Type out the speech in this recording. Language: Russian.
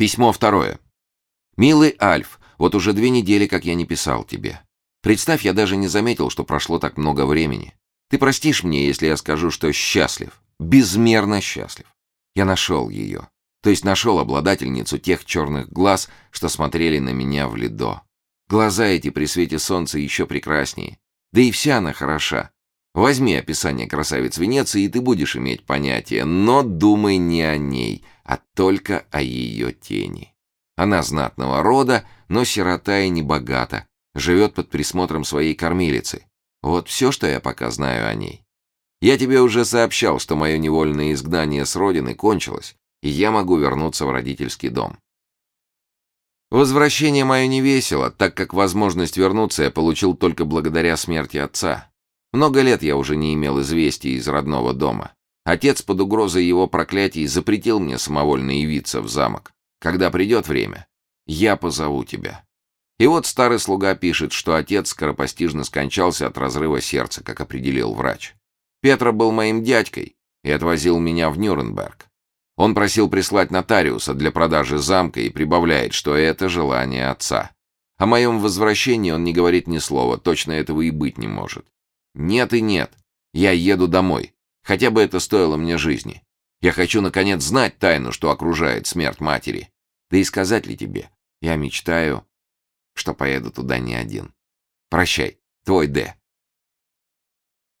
Письмо второе. «Милый Альф, вот уже две недели, как я не писал тебе. Представь, я даже не заметил, что прошло так много времени. Ты простишь мне, если я скажу, что счастлив, безмерно счастлив. Я нашел ее, то есть нашел обладательницу тех черных глаз, что смотрели на меня в ледо. Глаза эти при свете солнца еще прекраснее. Да и вся она хороша. Возьми описание красавиц Венеции, и ты будешь иметь понятие, но думай не о ней, а только о ее тени. Она знатного рода, но сирота и небогата, живет под присмотром своей кормилицы. Вот все, что я пока знаю о ней. Я тебе уже сообщал, что мое невольное изгнание с родины кончилось, и я могу вернуться в родительский дом. Возвращение мое не весело, так как возможность вернуться я получил только благодаря смерти отца. Много лет я уже не имел известий из родного дома. Отец под угрозой его проклятий запретил мне самовольно явиться в замок. Когда придет время, я позову тебя. И вот старый слуга пишет, что отец скоропостижно скончался от разрыва сердца, как определил врач. Петра был моим дядькой и отвозил меня в Нюрнберг. Он просил прислать нотариуса для продажи замка и прибавляет, что это желание отца. О моем возвращении он не говорит ни слова, точно этого и быть не может. Нет и нет. Я еду домой. Хотя бы это стоило мне жизни. Я хочу, наконец, знать тайну, что окружает смерть матери. Да и сказать ли тебе? Я мечтаю, что поеду туда не один. Прощай, твой Д.